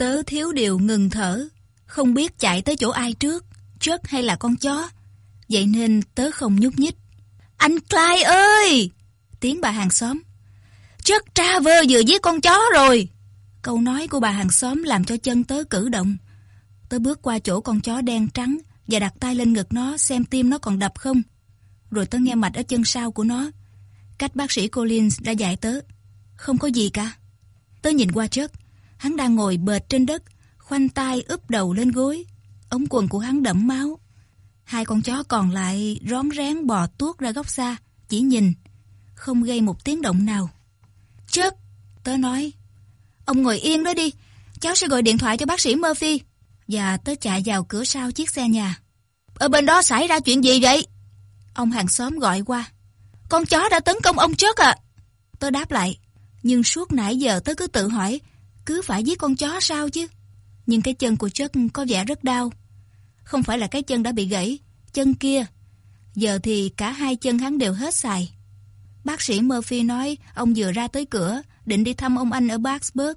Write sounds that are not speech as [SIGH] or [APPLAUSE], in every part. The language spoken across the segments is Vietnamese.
Tớ thiếu điều ngừng thở, không biết chạy tới chỗ ai trước, Chuck hay là con chó. Vậy nên tớ không nhúc nhích. Anh Clyde ơi! Tiếng bà hàng xóm. Chuck Traver vừa giết con chó rồi. Câu nói của bà hàng xóm làm cho chân tớ cử động. Tớ bước qua chỗ con chó đen trắng và đặt tay lên ngực nó xem tim nó còn đập không. Rồi tớ nghe mạch ở chân sau của nó. Cách bác sĩ Collins đã dạy tớ. Không có gì cả. Tớ nhìn qua Chuck. Hắn đang ngồi bệt trên đất, khoanh tay úp đầu lên gối. Ống quần của hắn đẫm máu. Hai con chó còn lại rón rén bò tuốt ra góc xa, chỉ nhìn, không gây một tiếng động nào. Chớp, tớ nói, ông ngồi yên đó đi, cháu sẽ gọi điện thoại cho bác sĩ Murphy. Và tớ chạy vào cửa sau chiếc xe nhà. Ở bên đó xảy ra chuyện gì vậy? Ông hàng xóm gọi qua. Con chó đã tấn công ông Chuck à? Tớ đáp lại. Nhưng suốt nãy giờ tớ cứ tự hỏi, cứ phải giết con chó sao chứ? Nhưng cái chân của Chuck có vẻ rất đau. Không phải là cái chân đã bị gãy, chân kia. Giờ thì cả hai chân hắn đều hết xài. Bác sĩ Murphy nói ông vừa ra tới cửa, định đi thăm ông anh ở Barsburg.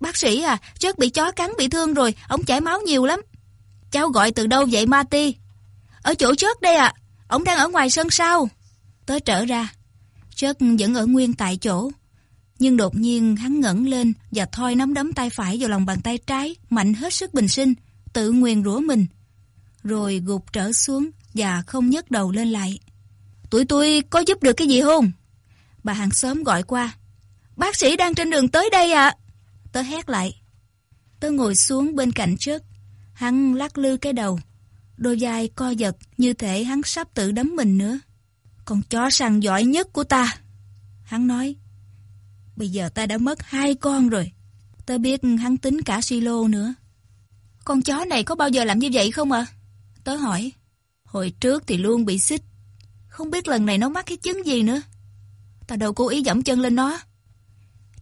Bác sĩ à, Chuck bị chó cắn bị thương rồi, ông chảy máu nhiều lắm. Cháu gọi từ đâu vậy Marty? Ở chỗ Chuck đây ạ, à. ông đang ở ngoài sân sau. Tớ trở ra, Chuck vẫn ở nguyên tại chỗ. Nhưng đột nhiên hắn ngẩng lên và thoi nắm đấm tay phải vào lòng bàn tay trái, mạnh hết sức bình sinh, tự nguyền rủa mình. Rồi gục trở xuống và không nhấc đầu lên lại. Tụi tôi có giúp được cái gì không? Bà hàng xóm gọi qua. Bác sĩ đang trên đường tới đây ạ. À. Tớ hét lại. Tớ ngồi xuống bên cạnh trước. Hắn lắc lư cái đầu. Đôi vai co giật như thể hắn sắp tự đấm mình nữa. Con chó săn giỏi nhất của ta. Hắn nói. Bây giờ ta đã mất hai con rồi. Tớ biết hắn tính cả silo nữa. Con chó này có bao giờ làm như vậy không ạ? À? Tớ hỏi. Hồi trước thì luôn bị xích. Không biết lần này nó mắc cái chứng gì nữa. Ta đâu cố ý dẫm chân lên nó.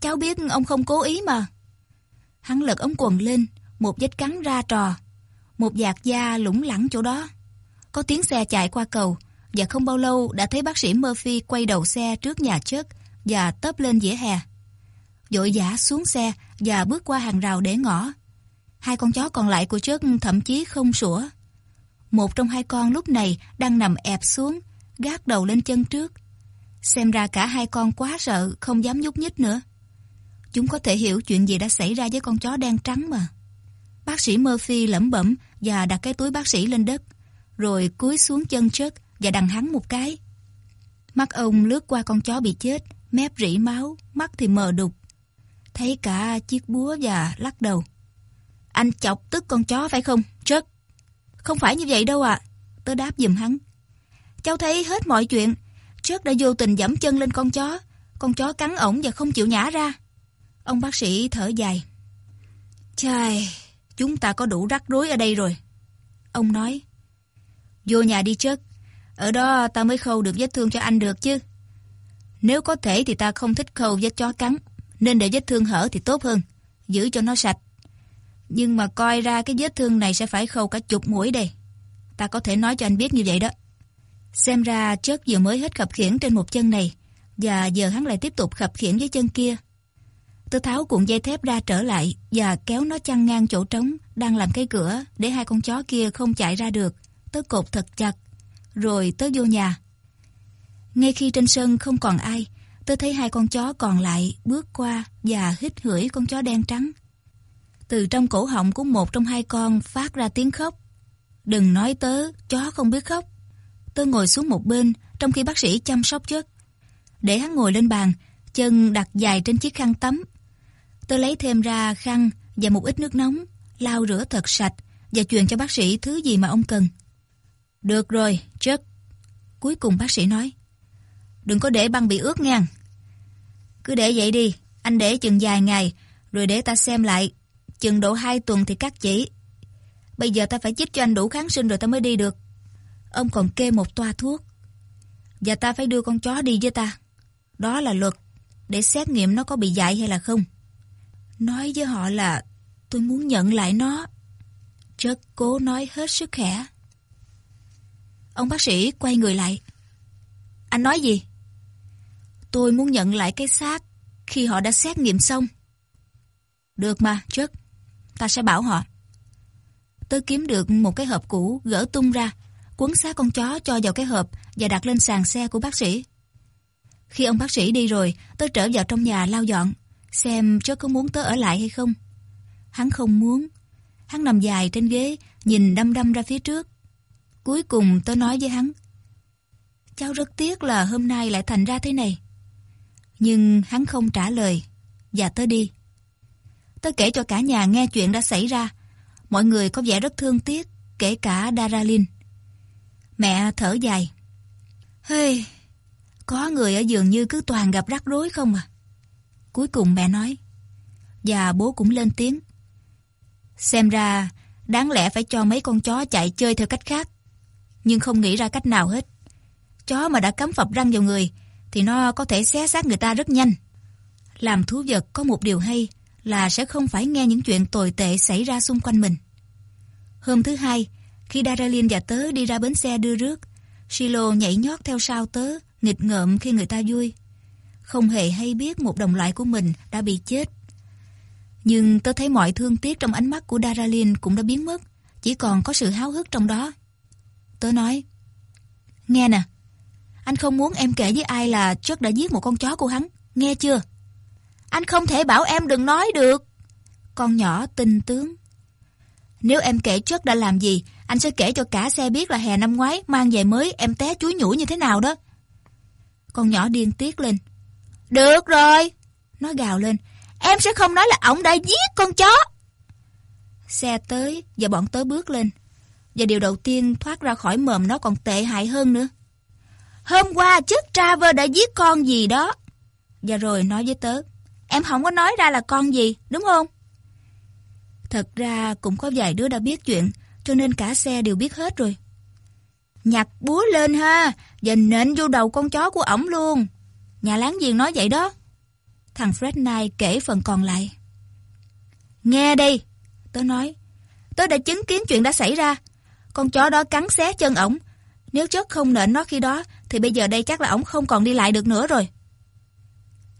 Cháu biết ông không cố ý mà. Hắn lật ống quần lên, một vết cắn ra trò. Một giạt da lủng lẳng chỗ đó. Có tiếng xe chạy qua cầu, và không bao lâu đã thấy bác sĩ Murphy quay đầu xe trước nhà chất và tấp lên dĩa hè. Dội giả xuống xe và bước qua hàng rào để ngõ. Hai con chó còn lại của chất thậm chí không sủa. Một trong hai con lúc này đang nằm ẹp xuống, gác đầu lên chân trước. Xem ra cả hai con quá sợ, không dám nhúc nhích nữa. Chúng có thể hiểu chuyện gì đã xảy ra với con chó đen trắng mà. Bác sĩ Murphy lẩm bẩm và đặt cái túi bác sĩ lên đất, rồi cúi xuống chân chất và đằng hắn một cái. Mắt ông lướt qua con chó bị chết, mép rỉ máu, mắt thì mờ đục. Thấy cả chiếc búa và lắc đầu. Anh chọc tức con chó phải không, Chuck? Không phải như vậy đâu ạ. À. Tớ đáp giùm hắn. Cháu thấy hết mọi chuyện. Chuck đã vô tình dẫm chân lên con chó. Con chó cắn ổng và không chịu nhả ra. Ông bác sĩ thở dài. trời chúng ta có đủ rắc rối ở đây rồi. Ông nói. Vô nhà đi Chuck. Ở đó ta mới khâu được vết thương cho anh được chứ. Nếu có thể thì ta không thích khâu vết chó cắn, nên để vết thương hở thì tốt hơn, giữ cho nó sạch. Nhưng mà coi ra cái vết thương này sẽ phải khâu cả chục mũi đây. Ta có thể nói cho anh biết như vậy đó. Xem ra chất vừa mới hết khập khiển trên một chân này, và giờ hắn lại tiếp tục khập khiển với chân kia. tôi tháo cuộn dây thép ra trở lại và kéo nó chăn ngang chỗ trống đang làm cái cửa để hai con chó kia không chạy ra được. Tớ cột thật chặt, rồi tớ vô nhà. Ngay khi trên sân không còn ai, tôi thấy hai con chó còn lại bước qua và hít hửi con chó đen trắng. Từ trong cổ họng của một trong hai con phát ra tiếng khóc. Đừng nói tớ, chó không biết khóc. Tôi ngồi xuống một bên trong khi bác sĩ chăm sóc chất. Để hắn ngồi lên bàn, chân đặt dài trên chiếc khăn tắm. Tôi lấy thêm ra khăn và một ít nước nóng, lau rửa thật sạch và truyền cho bác sĩ thứ gì mà ông cần. Được rồi, chất. Cuối cùng bác sĩ nói. Đừng có để băng bị ướt nha. Cứ để vậy đi, anh để chừng vài ngày, rồi để ta xem lại. Chừng độ 2 tuần thì cắt chỉ. Bây giờ ta phải chích cho anh đủ kháng sinh rồi ta mới đi được. Ông còn kê một toa thuốc. Và ta phải đưa con chó đi với ta. Đó là luật, để xét nghiệm nó có bị dại hay là không. Nói với họ là tôi muốn nhận lại nó. Chất cố nói hết sức khẽ. Ông bác sĩ quay người lại. Anh nói gì? Tôi muốn nhận lại cái xác khi họ đã xét nghiệm xong. Được mà, Chuck. ta sẽ bảo họ. tôi kiếm được một cái hộp cũ, gỡ tung ra, cuốn xác con chó cho vào cái hộp và đặt lên sàn xe của bác sĩ. Khi ông bác sĩ đi rồi, tôi trở vào trong nhà lau dọn, xem chớ có muốn tớ ở lại hay không. Hắn không muốn. Hắn nằm dài trên ghế, nhìn đăm đăm ra phía trước. Cuối cùng tôi nói với hắn, Cháu rất tiếc là hôm nay lại thành ra thế này. Nhưng hắn không trả lời, và tớ đi. Tớ kể cho cả nhà nghe chuyện đã xảy ra. Mọi người có vẻ rất thương tiếc, kể cả Daralin. Mẹ thở dài. Hey, có người ở giường như cứ toàn gặp rắc rối không à? Cuối cùng mẹ nói. Và bố cũng lên tiếng. Xem ra, đáng lẽ phải cho mấy con chó chạy chơi theo cách khác. Nhưng không nghĩ ra cách nào hết. Chó mà đã cắm phập răng vào người, thì nó có thể xé xác người ta rất nhanh. Làm thú vật có một điều hay là sẽ không phải nghe những chuyện tồi tệ xảy ra xung quanh mình. Hôm thứ hai, khi Daralin và tớ đi ra bến xe đưa rước, Silo nhảy nhót theo sau tớ, nghịch ngợm khi người ta vui. Không hề hay biết một đồng loại của mình đã bị chết. Nhưng tớ thấy mọi thương tiếc trong ánh mắt của Daralin cũng đã biến mất, chỉ còn có sự háo hức trong đó. Tớ nói, nghe nè, anh không muốn em kể với ai là Chuck đã giết một con chó của hắn, nghe chưa? Anh không thể bảo em đừng nói được. Con nhỏ tình tướng. Nếu em kể Chuck đã làm gì, anh sẽ kể cho cả xe biết là hè năm ngoái mang về mới em té chuối nhủi như thế nào đó. Con nhỏ điên tiết lên. Được rồi. Nó gào lên. Em sẽ không nói là ổng đã giết con chó. Xe tới và bọn tớ bước lên. Và điều đầu tiên thoát ra khỏi mồm nó còn tệ hại hơn nữa. Hôm qua chức Traver đã giết con gì đó. Và rồi nói với tớ. Em không có nói ra là con gì, đúng không? Thật ra cũng có vài đứa đã biết chuyện, cho nên cả xe đều biết hết rồi. Nhặt búa lên ha, và nện vô đầu con chó của ổng luôn. Nhà láng giềng nói vậy đó. Thằng Fred Knight kể phần còn lại. Nghe đi tớ nói. Tớ đã chứng kiến chuyện đã xảy ra. Con chó đó cắn xé chân ổng. Nếu chất không nện nó khi đó, thì bây giờ đây chắc là ổng không còn đi lại được nữa rồi.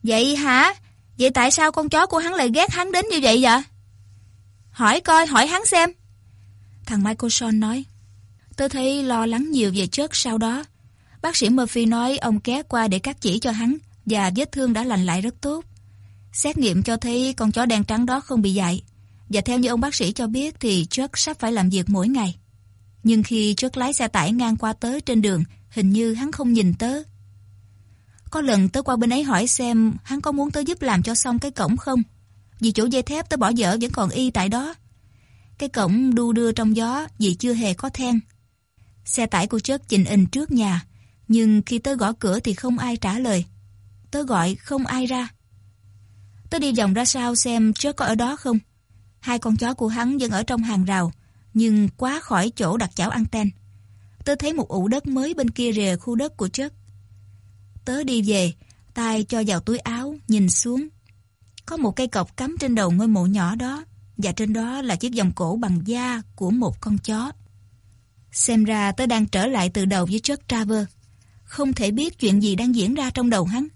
Vậy hả? Vậy tại sao con chó của hắn lại ghét hắn đến như vậy vậy? Hỏi coi, hỏi hắn xem. Thằng Michael Sean nói. Tôi thấy lo lắng nhiều về chất sau đó. Bác sĩ Murphy nói ông ké qua để cắt chỉ cho hắn và vết thương đã lành lại rất tốt. Xét nghiệm cho thấy con chó đen trắng đó không bị dại. Và theo như ông bác sĩ cho biết thì Chuck sắp phải làm việc mỗi ngày. Nhưng khi Chuck lái xe tải ngang qua tới trên đường, hình như hắn không nhìn tớ. Có lần tớ qua bên ấy hỏi xem hắn có muốn tớ giúp làm cho xong cái cổng không. Vì chỗ dây thép tớ bỏ dở vẫn còn y tại đó. Cái cổng đu đưa trong gió vì chưa hề có then. Xe tải của chớp chình in trước nhà, nhưng khi tớ gõ cửa thì không ai trả lời. Tớ gọi không ai ra. Tớ đi vòng ra sau xem chớp có ở đó không. Hai con chó của hắn vẫn ở trong hàng rào, nhưng quá khỏi chỗ đặt chảo anten. Tớ thấy một ụ đất mới bên kia rìa khu đất của Chất. Tớ đi về, tay cho vào túi áo, nhìn xuống. Có một cây cọc cắm trên đầu ngôi mộ nhỏ đó, và trên đó là chiếc vòng cổ bằng da của một con chó. Xem ra tớ đang trở lại từ đầu với Chuck Traver. Không thể biết chuyện gì đang diễn ra trong đầu hắn,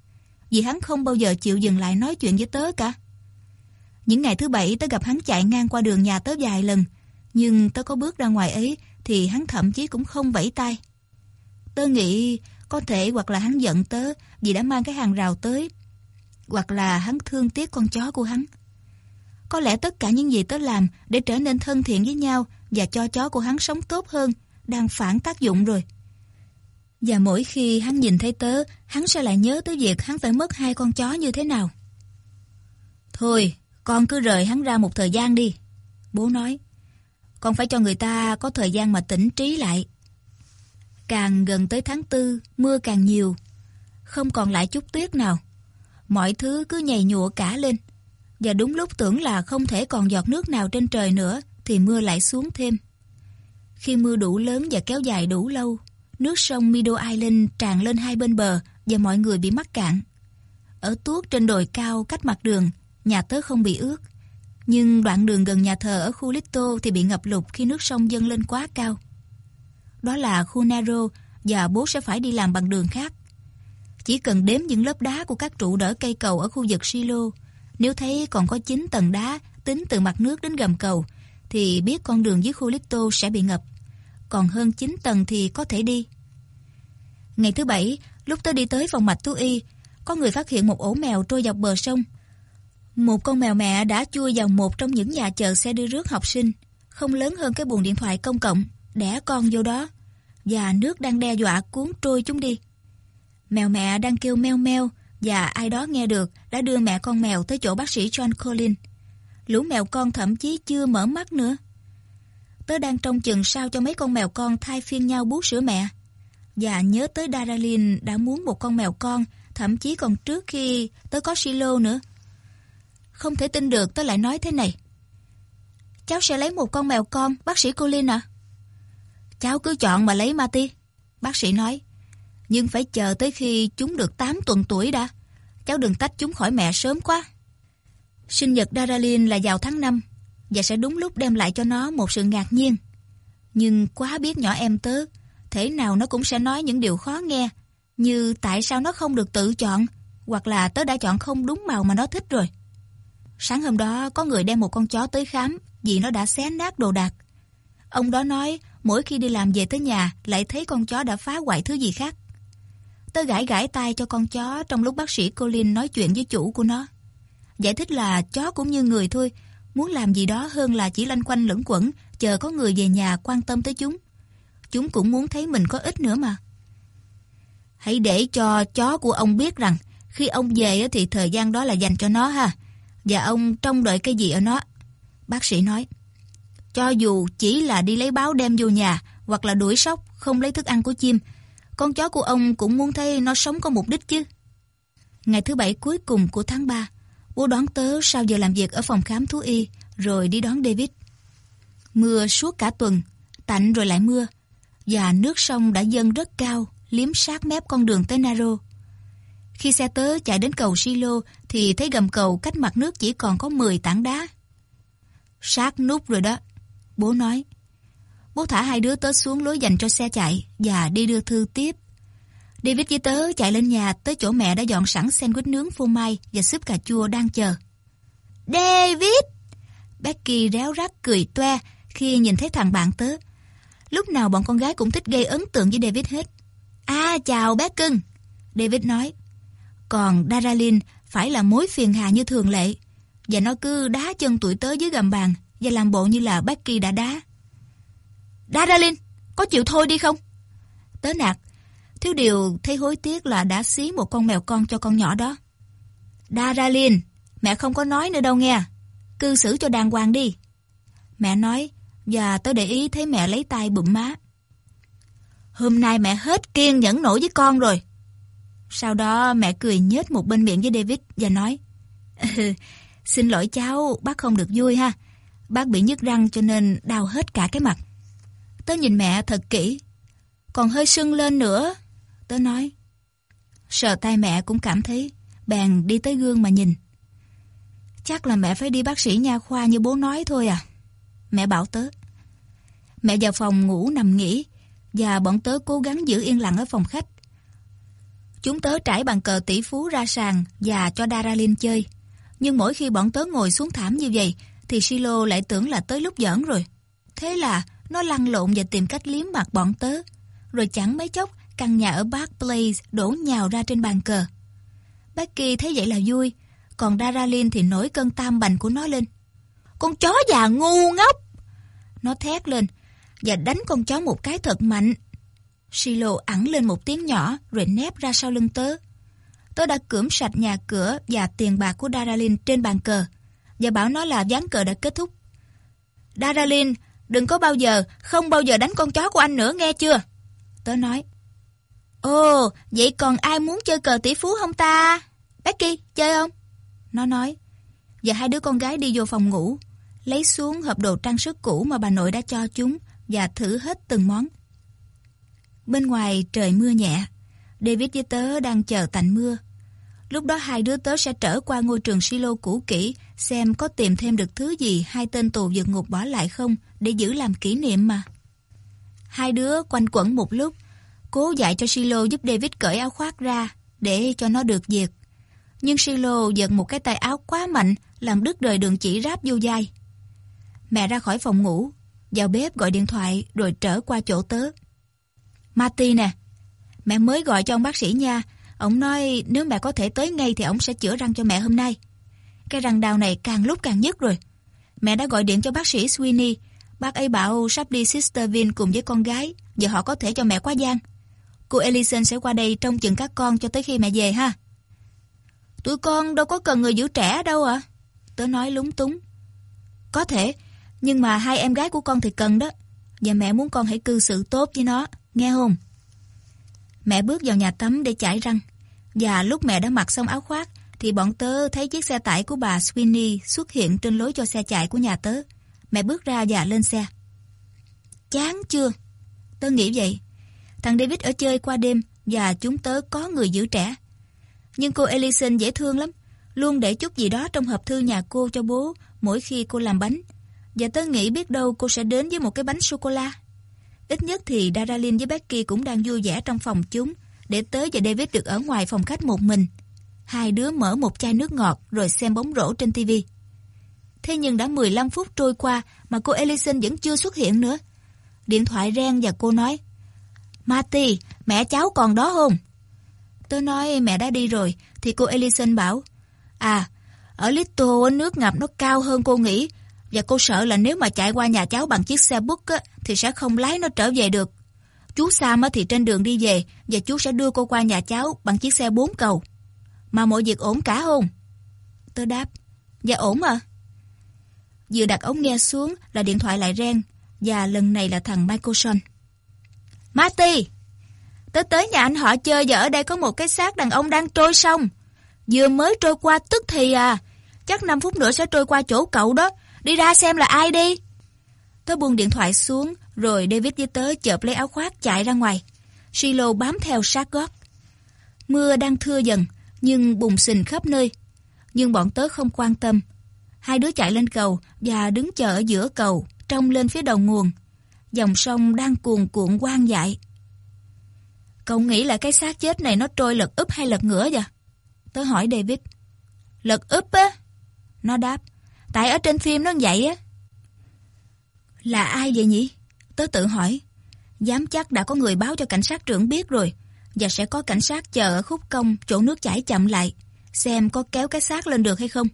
vì hắn không bao giờ chịu dừng lại nói chuyện với tớ cả. Những ngày thứ bảy tớ gặp hắn chạy ngang qua đường nhà tớ vài lần, nhưng tớ có bước ra ngoài ấy thì hắn thậm chí cũng không vẫy tay. Tớ nghĩ có thể hoặc là hắn giận tớ vì đã mang cái hàng rào tới, hoặc là hắn thương tiếc con chó của hắn. Có lẽ tất cả những gì tớ làm để trở nên thân thiện với nhau và cho chó của hắn sống tốt hơn đang phản tác dụng rồi. Và mỗi khi hắn nhìn thấy tớ, hắn sẽ lại nhớ tới việc hắn phải mất hai con chó như thế nào. Thôi, con cứ rời hắn ra một thời gian đi. Bố nói, con phải cho người ta có thời gian mà tỉnh trí lại. Càng gần tới tháng tư, mưa càng nhiều. Không còn lại chút tuyết nào. Mọi thứ cứ nhầy nhụa cả lên. Và đúng lúc tưởng là không thể còn giọt nước nào trên trời nữa, thì mưa lại xuống thêm. Khi mưa đủ lớn và kéo dài đủ lâu, nước sông Middle Island tràn lên hai bên bờ và mọi người bị mắc cạn. Ở tuốt trên đồi cao cách mặt đường, nhà tớ không bị ướt. Nhưng đoạn đường gần nhà thờ ở khu Lito thì bị ngập lụt khi nước sông dâng lên quá cao. Đó là khu Naro và bố sẽ phải đi làm bằng đường khác. Chỉ cần đếm những lớp đá của các trụ đỡ cây cầu ở khu vực Silo, nếu thấy còn có 9 tầng đá tính từ mặt nước đến gầm cầu, thì biết con đường dưới khu Lito sẽ bị ngập. Còn hơn 9 tầng thì có thể đi. Ngày thứ bảy, lúc tôi đi tới phòng mạch thú y, có người phát hiện một ổ mèo trôi dọc bờ sông. Một con mèo mẹ đã chui vào một trong những nhà chờ xe đưa rước học sinh, không lớn hơn cái buồng điện thoại công cộng, đẻ con vô đó, và nước đang đe dọa cuốn trôi chúng đi. Mèo mẹ đang kêu meo meo, và ai đó nghe được đã đưa mẹ con mèo tới chỗ bác sĩ John collin Lũ mèo con thậm chí chưa mở mắt nữa. Tớ đang trông chừng sao cho mấy con mèo con thay phiên nhau bú sữa mẹ. Và nhớ tới Daralyn đã muốn một con mèo con, thậm chí còn trước khi tớ có silo nữa. Không thể tin được tớ lại nói thế này. Cháu sẽ lấy một con mèo con, bác sĩ Colin à? Cháu cứ chọn mà lấy Mati. Bác sĩ nói. Nhưng phải chờ tới khi chúng được 8 tuần tuổi đã. Cháu đừng tách chúng khỏi mẹ sớm quá. Sinh nhật Daralyn là vào tháng 5 và sẽ đúng lúc đem lại cho nó một sự ngạc nhiên. Nhưng quá biết nhỏ em tớ, thế nào nó cũng sẽ nói những điều khó nghe, như tại sao nó không được tự chọn, hoặc là tớ đã chọn không đúng màu mà nó thích rồi. Sáng hôm đó có người đem một con chó tới khám vì nó đã xé nát đồ đạc. Ông đó nói mỗi khi đi làm về tới nhà lại thấy con chó đã phá hoại thứ gì khác. Tớ gãi gãi tay cho con chó trong lúc bác sĩ Colin nói chuyện với chủ của nó. Giải thích là chó cũng như người thôi, muốn làm gì đó hơn là chỉ lanh quanh lẫn quẩn, chờ có người về nhà quan tâm tới chúng. Chúng cũng muốn thấy mình có ích nữa mà. Hãy để cho chó của ông biết rằng khi ông về thì thời gian đó là dành cho nó ha. Và ông trông đợi cái gì ở nó. Bác sĩ nói. Cho dù chỉ là đi lấy báo đem vô nhà hoặc là đuổi sóc không lấy thức ăn của chim, con chó của ông cũng muốn thấy nó sống có mục đích chứ. Ngày thứ bảy cuối cùng của tháng 3, bố đón tớ sau giờ làm việc ở phòng khám thú y, rồi đi đón David. Mưa suốt cả tuần, tạnh rồi lại mưa, và nước sông đã dâng rất cao, liếm sát mép con đường tới Naro. Khi xe tớ chạy đến cầu Silo thì thấy gầm cầu cách mặt nước chỉ còn có 10 tảng đá. Sát nút rồi đó, bố nói. Bố thả hai đứa tớ xuống lối dành cho xe chạy và đi đưa thư tiếp. David với tớ chạy lên nhà tới chỗ mẹ đã dọn sẵn sandwich nướng phô mai và súp cà chua đang chờ. David! Becky réo rắt cười toe khi nhìn thấy thằng bạn tớ. Lúc nào bọn con gái cũng thích gây ấn tượng với David hết. À chào bé cưng! David nói. Còn Daralin phải là mối phiền hà như thường lệ. Và nó cứ đá chân tuổi tớ dưới gầm bàn và làm bộ như là Becky đã đá. Daralin có chịu thôi đi không? Tớ nạt, thiếu điều thấy hối tiếc là đã xí một con mèo con cho con nhỏ đó. Daralin mẹ không có nói nữa đâu nghe. Cư xử cho đàng hoàng đi. Mẹ nói, và tớ để ý thấy mẹ lấy tay bụm má. Hôm nay mẹ hết kiên nhẫn nổi với con rồi. Sau đó mẹ cười nhếch một bên miệng với David và nói ừ, Xin lỗi cháu, bác không được vui ha. Bác bị nhức răng cho nên đau hết cả cái mặt. Tớ nhìn mẹ thật kỹ. Còn hơi sưng lên nữa. Tớ nói. Sờ tay mẹ cũng cảm thấy. Bèn đi tới gương mà nhìn. Chắc là mẹ phải đi bác sĩ nha khoa như bố nói thôi à. Mẹ bảo tớ. Mẹ vào phòng ngủ nằm nghỉ. Và bọn tớ cố gắng giữ yên lặng ở phòng khách. Chúng tớ trải bàn cờ tỷ phú ra sàn và cho Daralin chơi. Nhưng mỗi khi bọn tớ ngồi xuống thảm như vậy, thì Silo lại tưởng là tới lúc giỡn rồi. Thế là nó lăn lộn và tìm cách liếm mặt bọn tớ. Rồi chẳng mấy chốc, căn nhà ở Park Place đổ nhào ra trên bàn cờ. Becky thấy vậy là vui, còn Daralin thì nổi cơn tam bành của nó lên. Con chó già ngu ngốc! Nó thét lên và đánh con chó một cái thật mạnh. Silo ẵn lên một tiếng nhỏ rồi nép ra sau lưng tớ. Tớ đã cưỡng sạch nhà cửa và tiền bạc của Daralyn trên bàn cờ và bảo nó là ván cờ đã kết thúc. Daralyn, đừng có bao giờ, không bao giờ đánh con chó của anh nữa nghe chưa? Tớ nói. Ồ, vậy còn ai muốn chơi cờ tỷ phú không ta? Becky, chơi không? Nó nói. Và hai đứa con gái đi vô phòng ngủ, lấy xuống hộp đồ trang sức cũ mà bà nội đã cho chúng và thử hết từng món. Bên ngoài trời mưa nhẹ, David với tớ đang chờ tạnh mưa. Lúc đó hai đứa tớ sẽ trở qua ngôi trường silo cũ kỹ xem có tìm thêm được thứ gì hai tên tù vượt ngục bỏ lại không để giữ làm kỷ niệm mà. Hai đứa quanh quẩn một lúc, cố dạy cho Silo giúp David cởi áo khoác ra để cho nó được diệt. Nhưng Silo giật một cái tay áo quá mạnh làm đứt rời đường chỉ ráp vô dai. Mẹ ra khỏi phòng ngủ, vào bếp gọi điện thoại rồi trở qua chỗ tớ. Marty nè, mẹ mới gọi cho ông bác sĩ nha. Ông nói nếu mẹ có thể tới ngay thì ông sẽ chữa răng cho mẹ hôm nay. Cái răng đau này càng lúc càng nhức rồi. Mẹ đã gọi điện cho bác sĩ Sweeney. Bác ấy bảo sắp đi Sisterville cùng với con gái. Giờ họ có thể cho mẹ qua giang. Cô Ellison sẽ qua đây trông chừng các con cho tới khi mẹ về ha. Tụi con đâu có cần người giữ trẻ đâu ạ. À? Tớ nói lúng túng. Có thể, nhưng mà hai em gái của con thì cần đó. Và mẹ muốn con hãy cư xử tốt với nó, nghe không? Mẹ bước vào nhà tắm để chải răng. Và lúc mẹ đã mặc xong áo khoác, thì bọn tớ thấy chiếc xe tải của bà Sweeney xuất hiện trên lối cho xe chạy của nhà tớ. Mẹ bước ra và lên xe. Chán chưa? Tớ nghĩ vậy. Thằng David ở chơi qua đêm và chúng tớ có người giữ trẻ. Nhưng cô Ellison dễ thương lắm, luôn để chút gì đó trong hộp thư nhà cô cho bố mỗi khi cô làm bánh. Và tớ nghĩ biết đâu cô sẽ đến với một cái bánh sô-cô-la. Ít nhất thì Daralin với Becky cũng đang vui vẻ trong phòng chúng, để tới giờ David được ở ngoài phòng khách một mình. Hai đứa mở một chai nước ngọt rồi xem bóng rổ trên tivi. Thế nhưng đã 15 phút trôi qua mà cô Ellison vẫn chưa xuất hiện nữa. Điện thoại reng và cô nói Marty, mẹ cháu còn đó không? Tôi nói mẹ đã đi rồi thì cô Ellison bảo À, ở Little nước ngập nó cao hơn cô nghĩ và cô sợ là nếu mà chạy qua nhà cháu bằng chiếc xe bus á, thì sẽ không lái nó trở về được. Chú Sam thì trên đường đi về và chú sẽ đưa cô qua nhà cháu bằng chiếc xe bốn cầu. Mà mọi việc ổn cả không? Tớ đáp, dạ ổn à. Vừa đặt ống nghe xuống là điện thoại lại reng và lần này là thằng Michaelson. Marty! Tớ tới nhà anh họ chơi và ở đây có một cái xác đàn ông đang trôi sông. Vừa mới trôi qua tức thì à. Chắc 5 phút nữa sẽ trôi qua chỗ cậu đó. Đi ra xem là ai đi. Tớ buông điện thoại xuống rồi David với tớ chợp lấy áo khoác chạy ra ngoài. Silo bám theo sát gót. Mưa đang thưa dần nhưng bùng xình khắp nơi. Nhưng bọn tớ không quan tâm. Hai đứa chạy lên cầu và đứng chờ ở giữa cầu, trông lên phía đầu nguồn. Dòng sông đang cuồn cuộn quang dại. Cậu nghĩ là cái xác chết này nó trôi lật úp hay lật ngửa vậy? Tớ hỏi David. Lật úp á? Nó đáp. Tại ở trên phim nó vậy á. Là ai vậy nhỉ? Tớ tự hỏi. Dám chắc đã có người báo cho cảnh sát trưởng biết rồi và sẽ có cảnh sát chờ ở khúc công chỗ nước chảy chậm lại, xem có kéo cái xác lên được hay không.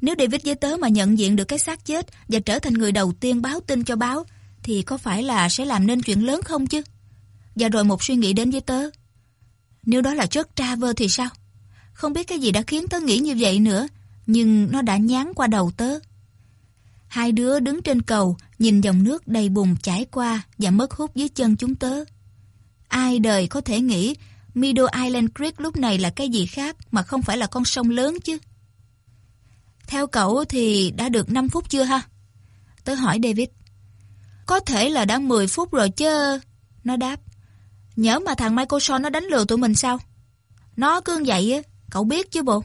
Nếu David với tớ mà nhận diện được cái xác chết và trở thành người đầu tiên báo tin cho báo, thì có phải là sẽ làm nên chuyện lớn không chứ? Và rồi một suy nghĩ đến với tớ. Nếu đó là chất Traver thì sao? Không biết cái gì đã khiến tớ nghĩ như vậy nữa, nhưng nó đã nhán qua đầu tớ. Hai đứa đứng trên cầu, nhìn dòng nước đầy bùn chảy qua và mất hút dưới chân chúng tớ. Ai đời có thể nghĩ Middle Island Creek lúc này là cái gì khác mà không phải là con sông lớn chứ? Theo cậu thì đã được 5 phút chưa ha? Tớ hỏi David. Có thể là đã 10 phút rồi chứ. Nó đáp. Nhớ mà thằng Michael Shaw nó đánh lừa tụi mình sao? Nó cứ vậy á, cậu biết chứ bộ.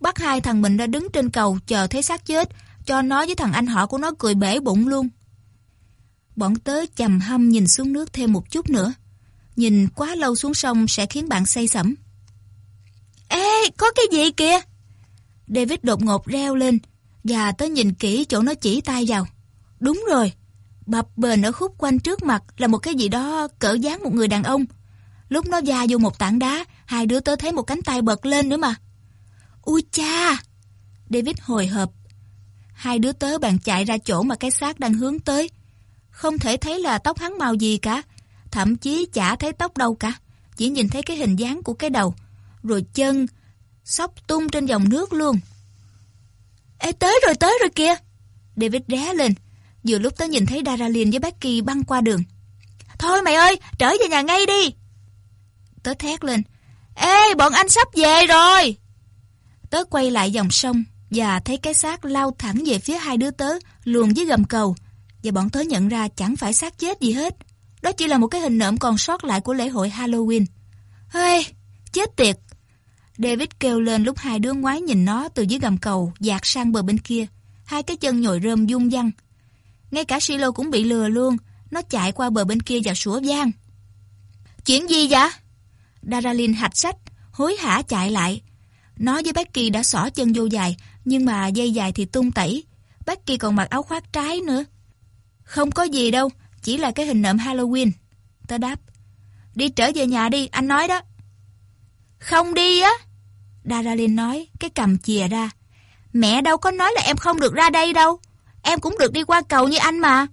Bắt hai thằng mình ra đứng trên cầu chờ thấy xác chết, cho nó với thằng anh họ của nó cười bể bụng luôn. Bọn tớ chầm hâm nhìn xuống nước thêm một chút nữa. Nhìn quá lâu xuống sông sẽ khiến bạn say sẩm. Ê, có cái gì kìa? David đột ngột reo lên và tớ nhìn kỹ chỗ nó chỉ tay vào. Đúng rồi, bập bền ở khúc quanh trước mặt là một cái gì đó cỡ dáng một người đàn ông. Lúc nó va vô một tảng đá, hai đứa tớ thấy một cánh tay bật lên nữa mà. Ui cha! David hồi hộp. Hai đứa tớ bạn chạy ra chỗ mà cái xác đang hướng tới. Không thể thấy là tóc hắn màu gì cả, thậm chí chả thấy tóc đâu cả, chỉ nhìn thấy cái hình dáng của cái đầu, rồi chân, sóc tung trên dòng nước luôn. Ê tới rồi tới rồi kìa. David ré lên, vừa lúc tớ nhìn thấy Daralyn với Becky băng qua đường. Thôi mày ơi, trở về nhà ngay đi. Tớ thét lên. Ê, bọn anh sắp về rồi. Tớ quay lại dòng sông và thấy cái xác lao thẳng về phía hai đứa tớ luồn dưới gầm cầu và bọn tớ nhận ra chẳng phải xác chết gì hết. Đó chỉ là một cái hình nộm còn sót lại của lễ hội Halloween. hơi chết tiệt. David kêu lên lúc hai đứa ngoái nhìn nó từ dưới gầm cầu dạt sang bờ bên kia. Hai cái chân nhồi rơm dung văng. Ngay cả Silo cũng bị lừa luôn. Nó chạy qua bờ bên kia và sủa vang. Chuyện gì vậy? Daralyn hạch sách, hối hả chạy lại. Nó với Becky đã xỏ chân vô dài nhưng mà dây dài thì tung tẩy. Becky còn mặc áo khoác trái nữa. Không có gì đâu, chỉ là cái hình nộm Halloween. Tớ đáp. Đi trở về nhà đi, anh nói đó. Không đi á. Daralyn nói, cái cầm chìa ra. Mẹ đâu có nói là em không được ra đây đâu. Em cũng được đi qua cầu như anh mà.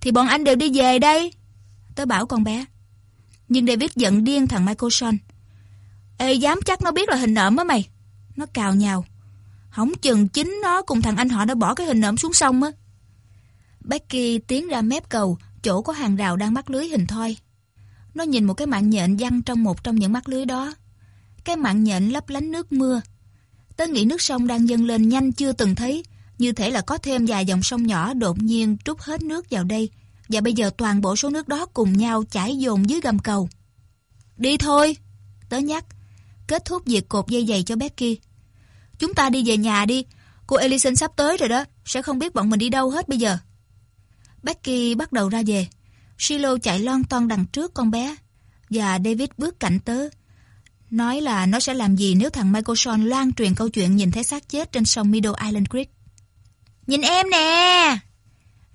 Thì bọn anh đều đi về đây. Tớ bảo con bé. Nhưng David giận điên thằng Michael Son. Ê dám chắc nó biết là hình nộm á mày. Nó cào nhào hỏng chừng chính nó cùng thằng anh họ đã bỏ cái hình nộm xuống sông á. Becky tiến ra mép cầu, chỗ có hàng rào đang mắc lưới hình thoi. Nó nhìn một cái mạng nhện văng trong một trong những mắt lưới đó. Cái mạng nhện lấp lánh nước mưa. Tớ nghĩ nước sông đang dâng lên nhanh chưa từng thấy, như thể là có thêm vài dòng sông nhỏ đột nhiên trút hết nước vào đây, và bây giờ toàn bộ số nước đó cùng nhau chảy dồn dưới gầm cầu. Đi thôi, tớ nhắc, kết thúc việc cột dây giày cho Becky. Chúng ta đi về nhà đi, cô Ellison sắp tới rồi đó, sẽ không biết bọn mình đi đâu hết bây giờ. Becky bắt đầu ra về. Silo chạy lon ton đằng trước con bé. Và David bước cạnh tớ. Nói là nó sẽ làm gì nếu thằng Michael Sean loan truyền câu chuyện nhìn thấy xác chết trên sông Middle Island Creek. Nhìn em nè!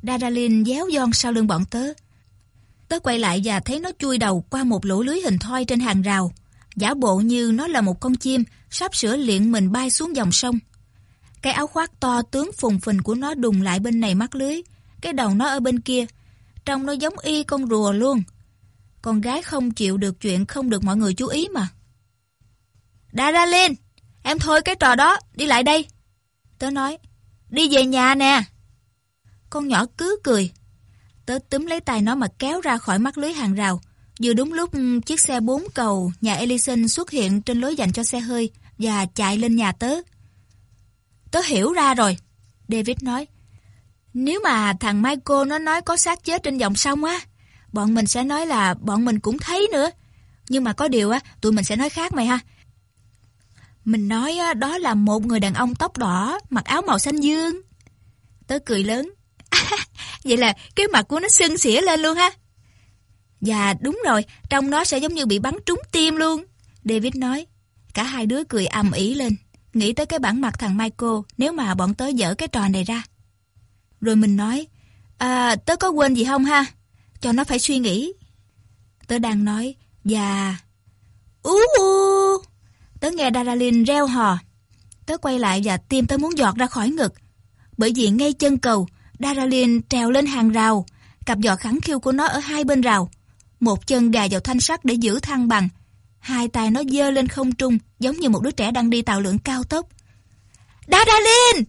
Daralyn déo giòn sau lưng bọn tớ. Tớ quay lại và thấy nó chui đầu qua một lỗ lưới hình thoi trên hàng rào. Giả bộ như nó là một con chim, sắp sửa liệng mình bay xuống dòng sông. Cái áo khoác to tướng phùng phình của nó đùng lại bên này mắt lưới. Cái đầu nó ở bên kia. Trông nó giống y con rùa luôn. Con gái không chịu được chuyện không được mọi người chú ý mà. Đã ra lên. Em thôi cái trò đó. Đi lại đây. Tớ nói. Đi về nhà nè. Con nhỏ cứ cười. Tớ túm lấy tay nó mà kéo ra khỏi mắt lưới hàng rào. Vừa đúng lúc ừ, chiếc xe bốn cầu nhà Ellison xuất hiện trên lối dành cho xe hơi và chạy lên nhà tớ. Tớ hiểu ra rồi. David nói. Nếu mà thằng Michael nó nói có xác chết trên dòng sông á, bọn mình sẽ nói là bọn mình cũng thấy nữa. Nhưng mà có điều á, tụi mình sẽ nói khác mày ha. Mình nói á, đó là một người đàn ông tóc đỏ, mặc áo màu xanh dương. Tớ cười lớn. [LAUGHS] vậy là cái mặt của nó sưng xỉa lên luôn ha. Dạ đúng rồi, trong nó sẽ giống như bị bắn trúng tim luôn. David nói. Cả hai đứa cười ầm ĩ lên. Nghĩ tới cái bản mặt thằng Michael nếu mà bọn tớ dở cái trò này ra. Rồi mình nói, à, tớ có quên gì không ha? Cho nó phải suy nghĩ. Tớ đang nói, và... Ú u! Tớ nghe Daralyn reo hò. Tớ quay lại và tim tớ muốn giọt ra khỏi ngực. Bởi vì ngay chân cầu, Daralyn trèo lên hàng rào, cặp giò khẳng khiu của nó ở hai bên rào. Một chân gà vào thanh sắt để giữ thăng bằng. Hai tay nó dơ lên không trung, giống như một đứa trẻ đang đi tàu lượn cao tốc. Đa đa Daralyn!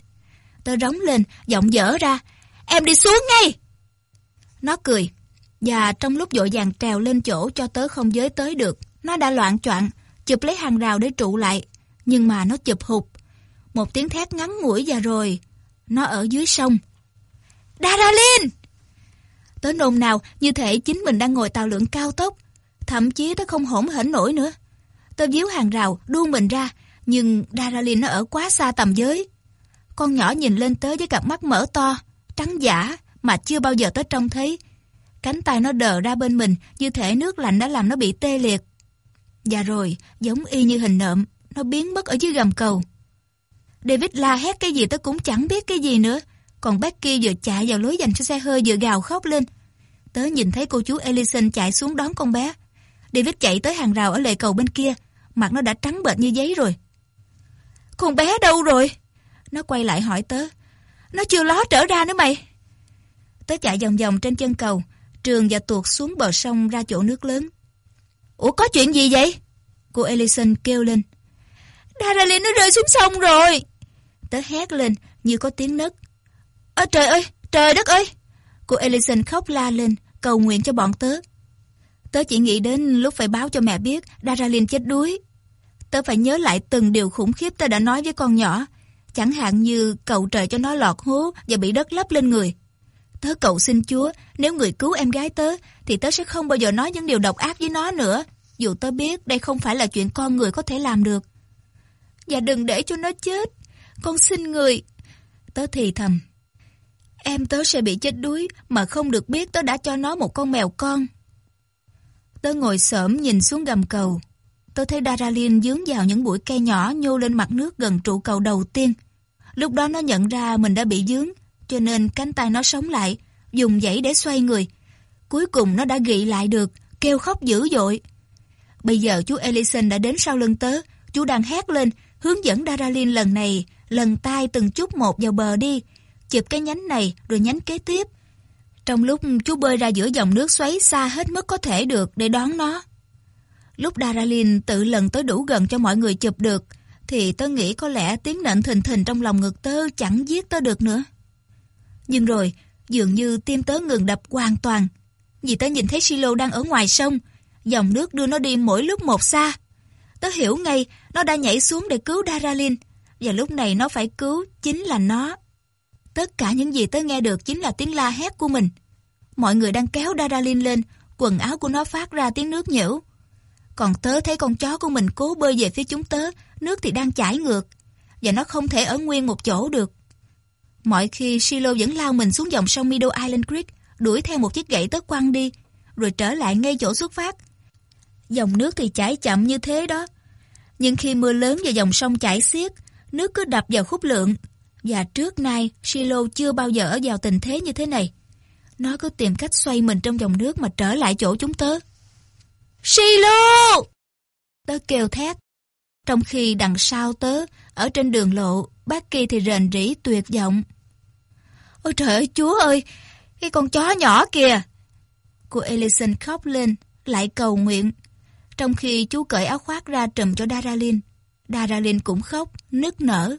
Tớ rống lên, giọng dở ra. Em đi xuống ngay! Nó cười. Và trong lúc dội vàng trèo lên chỗ cho tớ không giới tới được, nó đã loạn choạng chụp lấy hàng rào để trụ lại. Nhưng mà nó chụp hụt. Một tiếng thét ngắn ngủi và rồi, nó ở dưới sông. Đa đa Daralyn! Tới nôn nào như thể chính mình đang ngồi tàu lượn cao tốc. Thậm chí tớ không hỗn hển nổi nữa. Tớ díu hàng rào, đuông mình ra, nhưng Daralyn nó ở quá xa tầm giới. Con nhỏ nhìn lên tớ với cặp mắt mở to, trắng giả mà chưa bao giờ tớ trông thấy. Cánh tay nó đờ ra bên mình như thể nước lạnh đã làm nó bị tê liệt. Và rồi, giống y như hình nộm, nó biến mất ở dưới gầm cầu. David la hét cái gì tớ cũng chẳng biết cái gì nữa. Còn Becky vừa chạy vào lối dành cho xe hơi vừa gào khóc lên. Tớ nhìn thấy cô chú Ellison chạy xuống đón con bé. David chạy tới hàng rào ở lề cầu bên kia. Mặt nó đã trắng bệch như giấy rồi. Con bé đâu rồi? Nó quay lại hỏi tớ. Nó chưa ló trở ra nữa mày. Tớ chạy vòng vòng trên chân cầu. Trường và tuột xuống bờ sông ra chỗ nước lớn. Ủa, có chuyện gì vậy? Cô Ellison kêu lên. Daralyn nó rơi xuống sông rồi. Tớ hét lên như có tiếng nấc. Ơ trời ơi, trời đất ơi. Cô Ellison khóc la lên, cầu nguyện cho bọn tớ. Tớ chỉ nghĩ đến lúc phải báo cho mẹ biết Daralyn chết đuối. Tớ phải nhớ lại từng điều khủng khiếp tớ đã nói với con nhỏ. Chẳng hạn như cầu trời cho nó lọt hố và bị đất lấp lên người. Tớ cầu xin Chúa, nếu người cứu em gái tớ, thì tớ sẽ không bao giờ nói những điều độc ác với nó nữa. Dù tớ biết đây không phải là chuyện con người có thể làm được. Và đừng để cho nó chết. Con xin người. Tớ thì thầm. Em tớ sẽ bị chết đuối mà không được biết tớ đã cho nó một con mèo con. Tớ ngồi xổm nhìn xuống gầm cầu. Tớ thấy Daralyn dướng vào những bụi cây nhỏ nhô lên mặt nước gần trụ cầu đầu tiên. Lúc đó nó nhận ra mình đã bị dướng, cho nên cánh tay nó sống lại, dùng dãy để xoay người. Cuối cùng nó đã gị lại được, kêu khóc dữ dội. Bây giờ chú Ellison đã đến sau lưng tớ, chú đang hét lên, hướng dẫn Daralin lần này, lần tay từng chút một vào bờ đi, chụp cái nhánh này rồi nhánh kế tiếp. Trong lúc chú bơi ra giữa dòng nước xoáy xa hết mức có thể được để đón nó. Lúc Daralin tự lần tới đủ gần cho mọi người chụp được, thì tớ nghĩ có lẽ tiếng nện thình thình trong lòng ngực tớ chẳng giết tớ được nữa. Nhưng rồi, dường như tim tớ ngừng đập hoàn toàn. Vì tớ nhìn thấy Silo đang ở ngoài sông, dòng nước đưa nó đi mỗi lúc một xa. Tớ hiểu ngay, nó đã nhảy xuống để cứu Daralin, và lúc này nó phải cứu chính là nó. Tất cả những gì tớ nghe được chính là tiếng la hét của mình. Mọi người đang kéo Daralin lên, quần áo của nó phát ra tiếng nước nhễu. Còn tớ thấy con chó của mình cố bơi về phía chúng tớ, nước thì đang chảy ngược, và nó không thể ở nguyên một chỗ được. Mọi khi Silo vẫn lao mình xuống dòng sông Meadow Island Creek, đuổi theo một chiếc gậy tớ quăng đi, rồi trở lại ngay chỗ xuất phát. Dòng nước thì chảy chậm như thế đó. Nhưng khi mưa lớn và dòng sông chảy xiết, nước cứ đập vào khúc lượng. Và trước nay, Silo chưa bao giờ ở vào tình thế như thế này. Nó cứ tìm cách xoay mình trong dòng nước mà trở lại chỗ chúng tớ. Silo! Tớ kêu thét. Trong khi đằng sau tớ, ở trên đường lộ, bác Kỳ thì rền rỉ tuyệt vọng. Ôi trời ơi, chúa ơi! Cái con chó nhỏ kìa! Cô Ellison khóc lên, lại cầu nguyện. Trong khi chú cởi áo khoác ra trùm cho Daralin, Daralin cũng khóc, nức nở.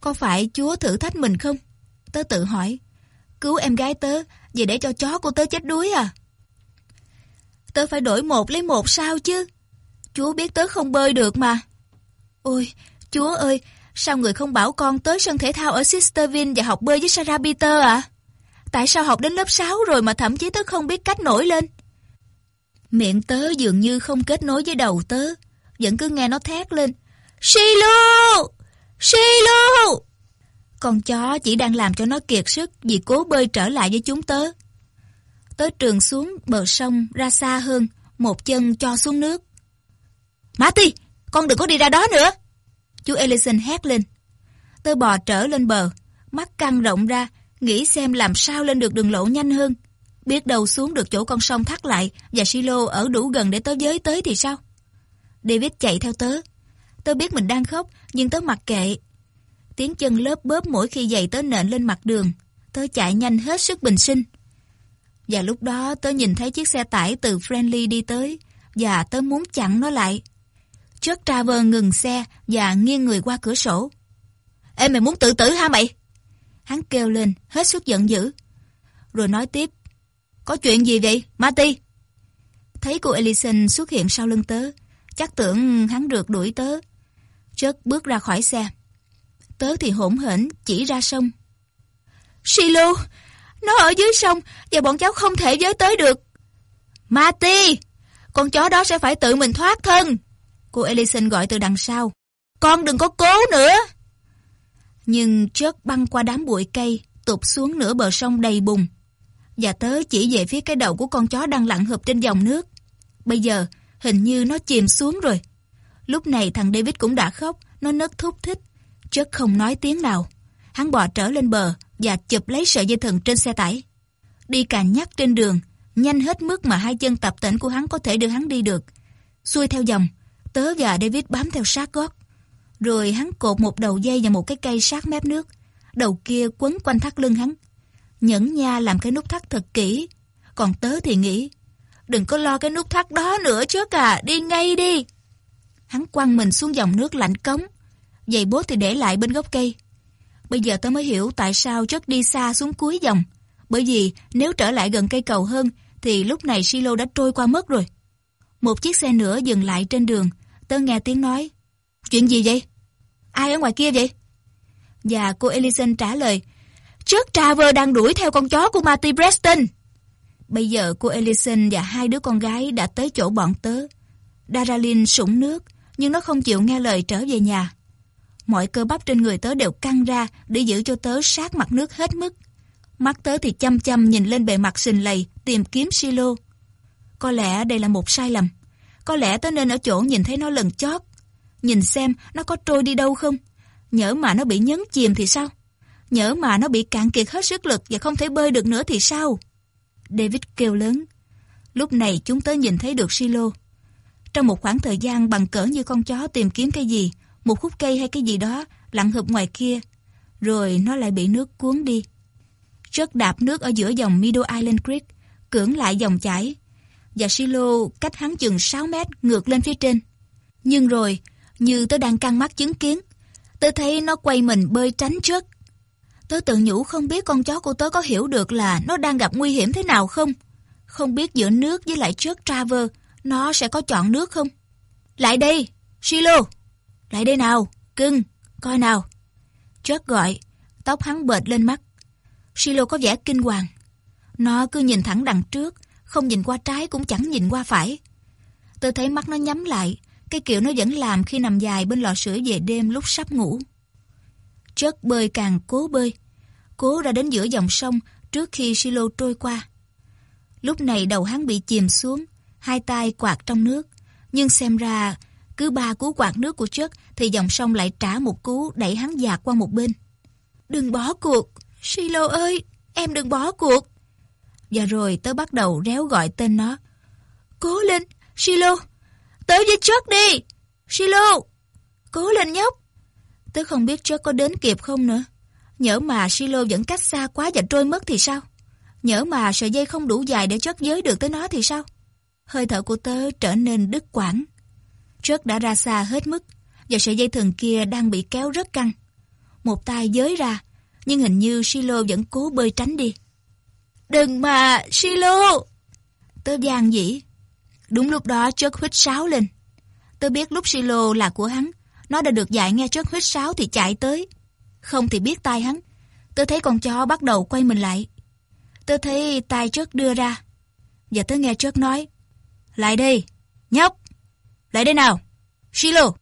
Có phải chúa thử thách mình không? Tớ tự hỏi. Cứu em gái tớ, vì để cho chó của tớ chết đuối à? Tớ phải đổi một lấy một sao chứ? Chúa biết tớ không bơi được mà. Ôi, chúa ơi, sao người không bảo con tới sân thể thao ở Sisterville và học bơi với Sarah Peter à? Tại sao học đến lớp 6 rồi mà thậm chí tớ không biết cách nổi lên? Miệng tớ dường như không kết nối với đầu tớ, vẫn cứ nghe nó thét lên. Shiloh! Shilu! Con chó chỉ đang làm cho nó kiệt sức vì cố bơi trở lại với chúng tớ. Tớ trường xuống bờ sông ra xa hơn, một chân cho xuống nước. Marty, con đừng có đi ra đó nữa. Chú Ellison hét lên. Tớ bò trở lên bờ, mắt căng rộng ra, nghĩ xem làm sao lên được đường lộ nhanh hơn. Biết đâu xuống được chỗ con sông thắt lại và silo ở đủ gần để tớ giới tới thì sao? David chạy theo tớ. Tớ biết mình đang khóc, nhưng tớ mặc kệ. Tiếng chân lớp bớp mỗi khi giày tớ nện lên mặt đường. Tớ chạy nhanh hết sức bình sinh. Và lúc đó tớ nhìn thấy chiếc xe tải từ Friendly đi tới và tớ muốn chặn nó lại. Chuck Traver ngừng xe và nghiêng người qua cửa sổ. Ê mày muốn tự tử hả mày? Hắn kêu lên, hết sức giận dữ. Rồi nói tiếp. Có chuyện gì vậy, Marty? Thấy cô Ellison xuất hiện sau lưng tớ, chắc tưởng hắn rượt đuổi tớ. Chuck bước ra khỏi xe. Tớ thì hỗn hển chỉ ra sông. Silo, nó ở dưới sông và bọn cháu không thể với tới được. Marty, con chó đó sẽ phải tự mình thoát thân. Cô Ellison gọi từ đằng sau. Con đừng có cố nữa. Nhưng chớt băng qua đám bụi cây, tụt xuống nửa bờ sông đầy bùn. Và tớ chỉ về phía cái đầu của con chó đang lặn hợp trên dòng nước. Bây giờ, hình như nó chìm xuống rồi. Lúc này thằng David cũng đã khóc, nó nấc thúc thích. Chớt không nói tiếng nào. Hắn bò trở lên bờ và chụp lấy sợi dây thừng trên xe tải. Đi cà nhắc trên đường, nhanh hết mức mà hai chân tập tễnh của hắn có thể đưa hắn đi được. Xuôi theo dòng, tớ và David bám theo sát gót. Rồi hắn cột một đầu dây vào một cái cây sát mép nước. Đầu kia quấn quanh thắt lưng hắn. Nhẫn nha làm cái nút thắt thật kỹ. Còn tớ thì nghĩ, đừng có lo cái nút thắt đó nữa chứ cả, à, đi ngay đi. Hắn quăng mình xuống dòng nước lạnh cống. Giày bốt thì để lại bên gốc cây. Bây giờ tớ mới hiểu tại sao chất đi xa xuống cuối dòng. Bởi vì nếu trở lại gần cây cầu hơn thì lúc này silo đã trôi qua mất rồi. Một chiếc xe nữa dừng lại trên đường. Tớ nghe tiếng nói. Chuyện gì vậy? Ai ở ngoài kia vậy? Và cô Ellison trả lời. Trước Traver đang đuổi theo con chó của Marty Preston. Bây giờ cô Ellison và hai đứa con gái đã tới chỗ bọn tớ. Daralyn sủng nước, nhưng nó không chịu nghe lời trở về nhà. Mọi cơ bắp trên người tớ đều căng ra để giữ cho tớ sát mặt nước hết mức. Mắt tớ thì chăm chăm nhìn lên bề mặt sình lầy tìm kiếm silo. Có lẽ đây là một sai lầm. Có lẽ tớ nên ở chỗ nhìn thấy nó lần chót. Nhìn xem nó có trôi đi đâu không. Nhỡ mà nó bị nhấn chìm thì sao? Nhỡ mà nó bị cạn kiệt hết sức lực và không thể bơi được nữa thì sao? David kêu lớn. Lúc này chúng tớ nhìn thấy được Silo. Trong một khoảng thời gian bằng cỡ như con chó tìm kiếm cái gì, một khúc cây hay cái gì đó lặn hụp ngoài kia, rồi nó lại bị nước cuốn đi. Rất đạp nước ở giữa dòng Middle Island Creek, cưỡng lại dòng chảy, và Silo cách hắn chừng 6 mét ngược lên phía trên. Nhưng rồi, như tớ đang căng mắt chứng kiến, tớ thấy nó quay mình bơi tránh trước. Tớ tự nhủ không biết con chó của tớ có hiểu được là nó đang gặp nguy hiểm thế nào không? Không biết giữa nước với lại trước Traver, nó sẽ có chọn nước không? Lại đây, Silo! Lại đây nào, cưng, coi nào. Chuck gọi, tóc hắn bệt lên mắt. Silo có vẻ kinh hoàng. Nó cứ nhìn thẳng đằng trước, không nhìn qua trái cũng chẳng nhìn qua phải. Tôi thấy mắt nó nhắm lại, cái kiểu nó vẫn làm khi nằm dài bên lò sưởi về đêm lúc sắp ngủ. Chất bơi càng cố bơi, cố ra đến giữa dòng sông trước khi silo trôi qua. Lúc này đầu hắn bị chìm xuống, hai tay quạt trong nước, nhưng xem ra cứ ba cú quạt nước của Chuck thì dòng sông lại trả một cú đẩy hắn dạt qua một bên. Đừng bỏ cuộc, Silo ơi, em đừng bỏ cuộc. Và rồi tớ bắt đầu réo gọi tên nó. Cố lên, Silo, tới với Chuck đi, Silo, cố lên nhóc. Tớ không biết Chuck có đến kịp không nữa. Nhỡ mà Silo vẫn cách xa quá và trôi mất thì sao? Nhỡ mà sợi dây không đủ dài để Chuck giới được tới nó thì sao? Hơi thở của tớ trở nên đứt quãng. Chuck đã ra xa hết mức và sợi dây thừng kia đang bị kéo rất căng. Một tay giới ra, nhưng hình như Silo vẫn cố bơi tránh đi. Đừng mà, Silo! Tớ gian dĩ. Đúng lúc đó chớt huyết sáo lên. Tớ biết lúc Silo là của hắn, nó đã được dạy nghe chớt huyết sáo thì chạy tới. Không thì biết tay hắn. Tớ thấy con chó bắt đầu quay mình lại. Tớ thấy tay chớt đưa ra. Và tớ nghe chớt nói. Lại đây, nhóc! Lại đây nào! Shiloh,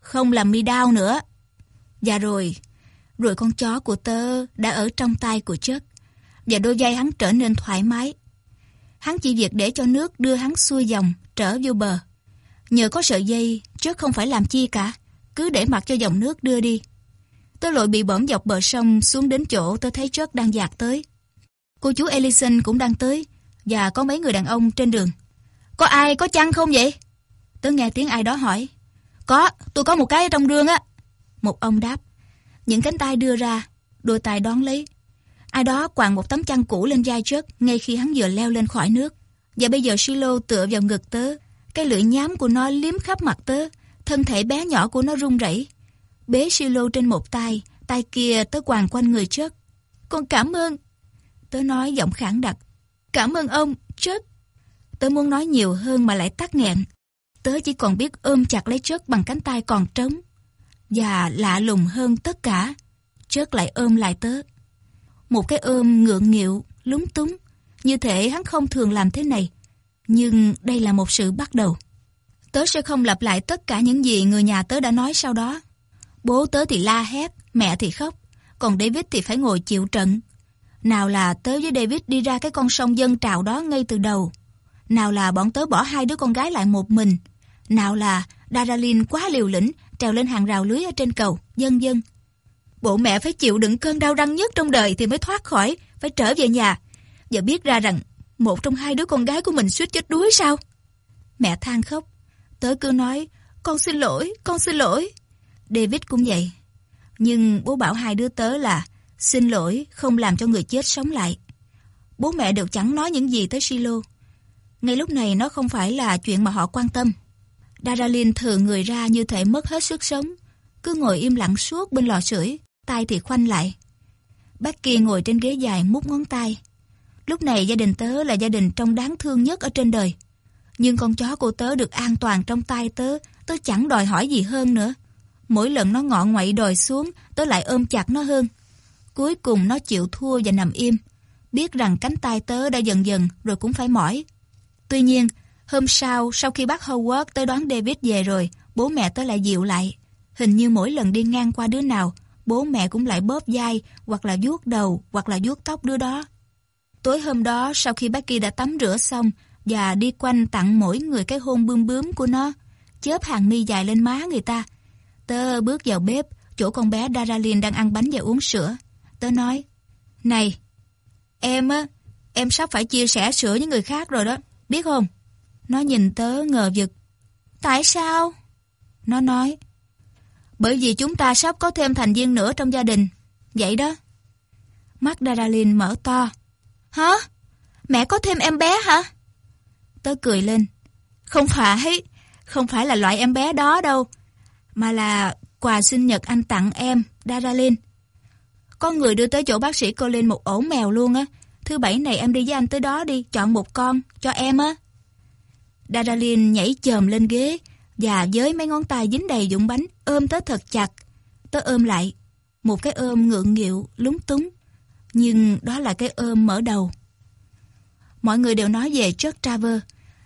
Không làm mi đau nữa. Dạ rồi, rồi con chó của tớ đã ở trong tay của chất và đôi vai hắn trở nên thoải mái. Hắn chỉ việc để cho nước đưa hắn xuôi dòng, trở vô bờ. Nhờ có sợi dây, chất không phải làm chi cả, cứ để mặc cho dòng nước đưa đi. Tôi lội bị bõm dọc bờ sông xuống đến chỗ tôi thấy chất đang dạt tới. Cô chú Ellison cũng đang tới, và có mấy người đàn ông trên đường. Có ai có chăn không vậy? Tớ nghe tiếng ai đó hỏi. Có, tôi có một cái ở trong rương á. Một ông đáp. Những cánh tay đưa ra, đôi tay đón lấy. Ai đó quàng một tấm chăn cũ lên vai Chuck ngay khi hắn vừa leo lên khỏi nước. Và bây giờ Silo tựa vào ngực tớ. Cái lưỡi nhám của nó liếm khắp mặt tớ. Thân thể bé nhỏ của nó run rẩy. Bế Silo trên một tay, tay kia tớ quàng quanh người Chuck. Con cảm ơn. Tớ nói giọng khẳng đặc. Cảm ơn ông, Chuck. Tớ muốn nói nhiều hơn mà lại tắt nghẹn. Tớ chỉ còn biết ôm chặt lấy Chuck bằng cánh tay còn trống. Và lạ lùng hơn tất cả, Chuck lại ôm lại tớ. Một cái ôm ngượng nghịu, lúng túng, như thể hắn không thường làm thế này. Nhưng đây là một sự bắt đầu. Tớ sẽ không lặp lại tất cả những gì người nhà tớ đã nói sau đó. Bố tớ thì la hét, mẹ thì khóc, còn David thì phải ngồi chịu trận. Nào là tớ với David đi ra cái con sông dân trào đó ngay từ đầu. Nào là bọn tớ bỏ hai đứa con gái lại một mình. Nào là Daralyn quá liều lĩnh trèo lên hàng rào lưới ở trên cầu, dân dân. Bộ mẹ phải chịu đựng cơn đau răng nhất trong đời thì mới thoát khỏi, phải trở về nhà. Giờ biết ra rằng một trong hai đứa con gái của mình suýt chết đuối sao? Mẹ than khóc. Tớ cứ nói, con xin lỗi, con xin lỗi. David cũng vậy. Nhưng bố bảo hai đứa tớ là xin lỗi không làm cho người chết sống lại. Bố mẹ đều chẳng nói những gì tới Silo. Ngay lúc này nó không phải là chuyện mà họ quan tâm. Daralyn thừa người ra như thể mất hết sức sống, cứ ngồi im lặng suốt bên lò sưởi, tay thì khoanh lại. Bác kia ngồi trên ghế dài mút ngón tay. Lúc này gia đình tớ là gia đình trong đáng thương nhất ở trên đời. Nhưng con chó của tớ được an toàn trong tay tớ, tớ chẳng đòi hỏi gì hơn nữa. Mỗi lần nó ngọ ngoậy đòi xuống, tớ lại ôm chặt nó hơn. Cuối cùng nó chịu thua và nằm im, biết rằng cánh tay tớ đã dần dần rồi cũng phải mỏi. Tuy nhiên, hôm sau, sau khi bác Howard tới đón David về rồi, bố mẹ tới lại dịu lại. Hình như mỗi lần đi ngang qua đứa nào, bố mẹ cũng lại bóp vai, hoặc là vuốt đầu, hoặc là vuốt tóc đứa đó. Tối hôm đó, sau khi Becky đã tắm rửa xong và đi quanh tặng mỗi người cái hôn bướm bướm của nó, chớp hàng mi dài lên má người ta, tớ bước vào bếp, chỗ con bé Daralyn đang ăn bánh và uống sữa. Tớ nói, Này, em á, em sắp phải chia sẻ sữa với người khác rồi đó, biết không? Nó nhìn tớ ngờ vực. Tại sao? Nó nói, Bởi vì chúng ta sắp có thêm thành viên nữa trong gia đình. Vậy đó. Mắt Daralin mở to. Hả? Mẹ có thêm em bé hả? Tớ cười lên. Không phải, không phải là loại em bé đó đâu, mà là quà sinh nhật anh tặng em, Daralin. Có người đưa tới chỗ bác sĩ Colin một ổ mèo luôn á. Thứ bảy này em đi với anh tới đó đi, chọn một con, cho em á. Daralin nhảy chồm lên ghế và với mấy ngón tay dính đầy dụng bánh ôm tớ thật chặt. Tớ ôm lại, một cái ôm ngượng nghịu, lúng túng. Nhưng đó là cái ôm mở đầu. Mọi người đều nói về Chuck Traver.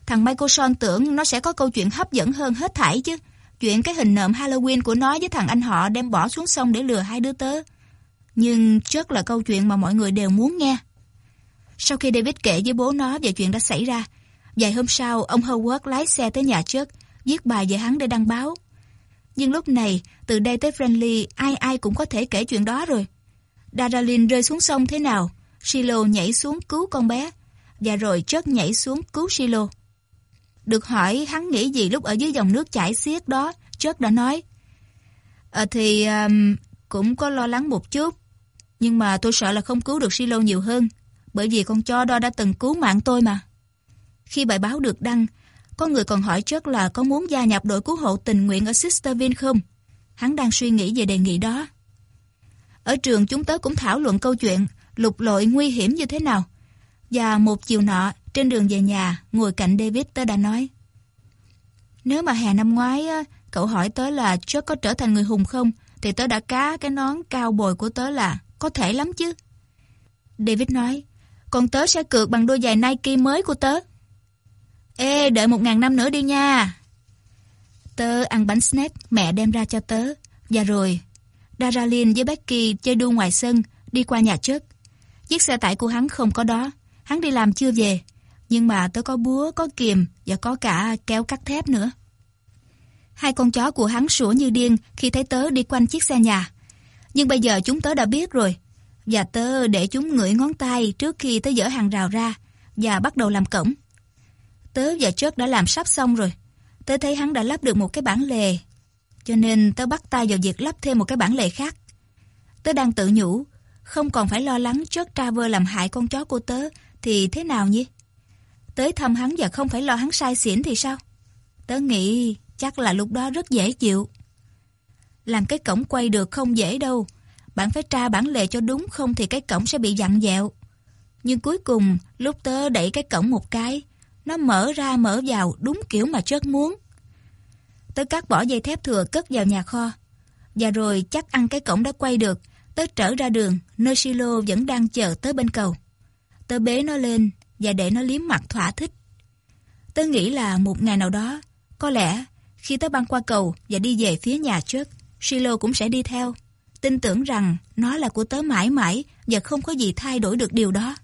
Thằng Michael Son tưởng nó sẽ có câu chuyện hấp dẫn hơn hết thảy chứ. Chuyện cái hình nộm Halloween của nó với thằng anh họ đem bỏ xuống sông để lừa hai đứa tớ. Nhưng Chuck là câu chuyện mà mọi người đều muốn nghe. Sau khi David kể với bố nó về chuyện đã xảy ra, vài hôm sau ông Howard lái xe tới nhà trước viết bài về hắn để đăng báo. Nhưng lúc này, từ đây tới Friendly, ai ai cũng có thể kể chuyện đó rồi. Daralyn rơi xuống sông thế nào, Silo nhảy xuống cứu con bé, và rồi Chuck nhảy xuống cứu Silo. Được hỏi hắn nghĩ gì lúc ở dưới dòng nước chảy xiết đó, Chuck đã nói. À, thì um, cũng có lo lắng một chút, nhưng mà tôi sợ là không cứu được Silo nhiều hơn, bởi vì con chó đó đã từng cứu mạng tôi mà. Khi bài báo được đăng, có người còn hỏi Chuck là có muốn gia nhập đội cứu hộ tình nguyện ở Sisterville không? Hắn đang suy nghĩ về đề nghị đó. Ở trường chúng tớ cũng thảo luận câu chuyện lục lội nguy hiểm như thế nào. Và một chiều nọ, trên đường về nhà, ngồi cạnh David tớ đã nói. Nếu mà hè năm ngoái, cậu hỏi tớ là Chuck có trở thành người hùng không, thì tớ đã cá cái nón cao bồi của tớ là có thể lắm chứ. David nói, còn tớ sẽ cược bằng đôi giày Nike mới của tớ. Ê, đợi một ngàn năm nữa đi nha. Tớ ăn bánh snack mẹ đem ra cho tớ. Và rồi, Daralin với Becky chơi đua ngoài sân, đi qua nhà trước. Chiếc xe tải của hắn không có đó, hắn đi làm chưa về. Nhưng mà tớ có búa, có kìm và có cả kéo cắt thép nữa. Hai con chó của hắn sủa như điên khi thấy tớ đi quanh chiếc xe nhà. Nhưng bây giờ chúng tớ đã biết rồi. Và tớ để chúng ngửi ngón tay trước khi tớ dỡ hàng rào ra và bắt đầu làm cổng. Tớ và Chuck đã làm sắp xong rồi. Tớ thấy hắn đã lắp được một cái bản lề. Cho nên tớ bắt tay vào việc lắp thêm một cái bản lề khác. Tớ đang tự nhủ, không còn phải lo lắng Chuck Traver làm hại con chó của tớ thì thế nào nhỉ? Tới thăm hắn và không phải lo hắn sai xỉn thì sao? Tớ nghĩ chắc là lúc đó rất dễ chịu. Làm cái cổng quay được không dễ đâu. Bạn phải tra bản lề cho đúng không thì cái cổng sẽ bị dặn dẹo. Nhưng cuối cùng, lúc tớ đẩy cái cổng một cái, nó mở ra mở vào đúng kiểu mà chớt muốn. Tớ cắt bỏ dây thép thừa cất vào nhà kho. Và rồi chắc ăn cái cổng đã quay được, tớ trở ra đường, nơi silo vẫn đang chờ tớ bên cầu. Tớ bế nó lên và để nó liếm mặt thỏa thích. Tớ nghĩ là một ngày nào đó, có lẽ khi tớ băng qua cầu và đi về phía nhà trước, Silo cũng sẽ đi theo. Tin tưởng rằng nó là của tớ mãi mãi và không có gì thay đổi được điều đó.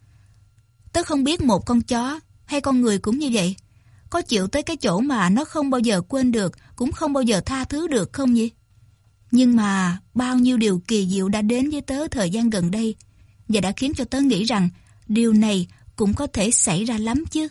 Tớ không biết một con chó hay con người cũng như vậy. Có chịu tới cái chỗ mà nó không bao giờ quên được, cũng không bao giờ tha thứ được không nhỉ? Nhưng mà bao nhiêu điều kỳ diệu đã đến với tớ thời gian gần đây và đã khiến cho tớ nghĩ rằng điều này cũng có thể xảy ra lắm chứ.